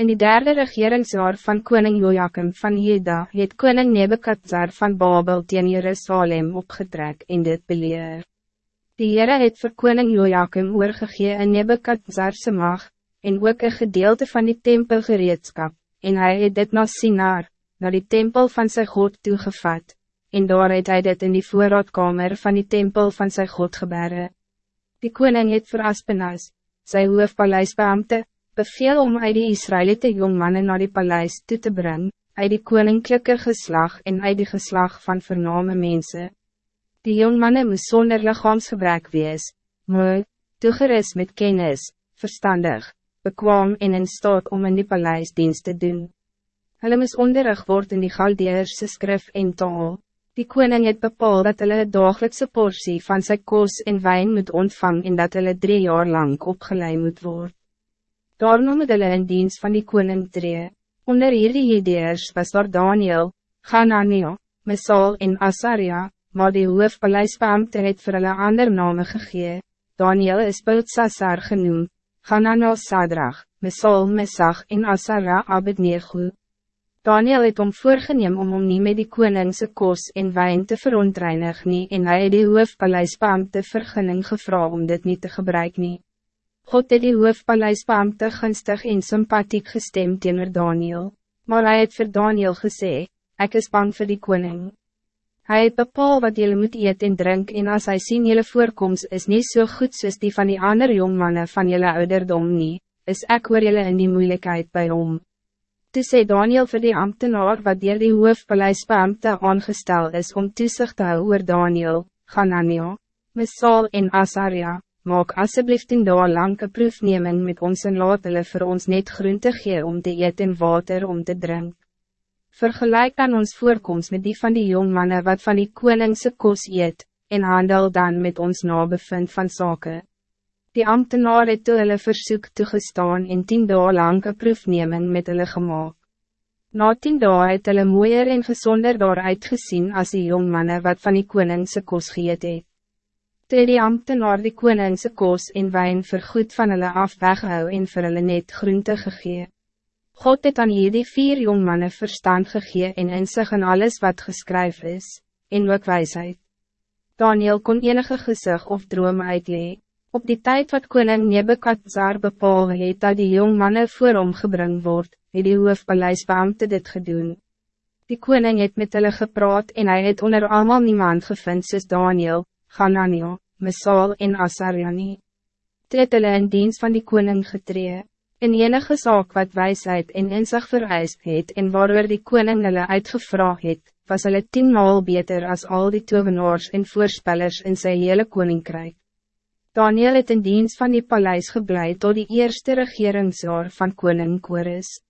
In die derde regeringsjaar van koning Joachim van Juda het koning Nebekadzar van Babel teen Jerusalem opgetrek en dit beleer. Die Heere het vir koning Joachim oorgegee in Nebekadzarse mag, en ook een gedeelte van die tempelgereedskap, en hij het dit na Sinar, na die tempel van zijn God toegevat, en daar het hy dit in die voorraadkamer van die tempel van zijn God gebere. Die koning het vir Aspenas, sy hoofpaleisbeamte, beveel om uit die Israëlite jongmannen naar die paleis toe te brengen, uit die koninklijke geslag en uit die geslag van vername mensen. Die jongmannen moest zonder lichaamsgebrek wees, mooi, toegeris met kennis, verstandig, bekwaam en in staat om in die paleis dienst te doen. Hulle moes onderrig word in die Galdeerse skrif en taal. Die koning het bepaald dat hulle een dagelijkse portie van zijn koos en wijn moet ontvang en dat hulle drie jaar lang opgeleid moet worden. Daarom het hulle in dienst van die koning tree. Onder hierdie ideeërs was daar Daniel, Ganania, Mesal en Asaria, maar die hoofpaleisbeamte het vir hulle ander name gegee. Daniel is Bultsassar genoemd, Ganania Sadrach, Mesal Mesach en Asara Abednego. Daniel het om voorgeneem om om nie met die koningse kos en wijn te verontreinig nie en hy het die hoofpaleisbeamte vergunning gevra om dit niet te gebruiken. nie. God het die hoofpaleisbeamte gunstig en sympathiek gestemd teenoor Daniel, maar hij het vir Daniel gesê, ek is bang vir die koning. Hij het bepaal wat jullie moet eet en drink en as hy sien jullie voorkomst is niet zo so goed soos die van die ander jongmannen van jullie ouderdom nie, is ek oor jullie in die moeilijkheid bij hom. Toe sê Daniel vir die ambtenaar wat dier die hoofpaleisbeamte aangestel is om toezicht te hou oor Daniel, Ganania, Mesal en Asaria, maak alsjeblieft in daar lang een proefneming met ons en laat hulle vir ons net groente gee om te eet en water om te drink. Vergelijk dan ons voorkomst met die van die jongmannen wat van die koningse kos eet, en handel dan met ons nabevind van zaken. Die ambtenaar het toe hulle versoek toegestaan en tien dagen lang een proefneming met hulle gemaakt. Na tien dagen het hulle mooier en gezonder daaruit gezien als die jongmannen wat van die koningse kos geëet het. Toe die ambtenaar die koningse kos en wijn vergoed van hulle af weghou en vir hulle net groente gegee. God het aan hierdie vier jongmanne verstand gegee en inzicht in alles wat geskryf is, en ook wijsheid. Daniel kon enige gezicht of droom uitlee. Op die tijd wat koning Nebekadzar bepaal het dat die jongmanne voor hom gebring word, het die hoofpaleisbeamte dit gedoen. Die koning het met hulle gepraat en hij het onder allemaal niemand gevind soos Daniel, Ganania, Mesal en Asariani. Tret hulle in dienst van die koning getree, in enige zaak wat wijsheid en inzicht vereist het en waarover die koning hulle uitgevraagd het, was hulle tienmaal beter als al die tovenaars en voorspellers in sy hele koninkrijk. Daniel het in dienst van die paleis gebleid tot die eerste regeringsjaar van koning Kores.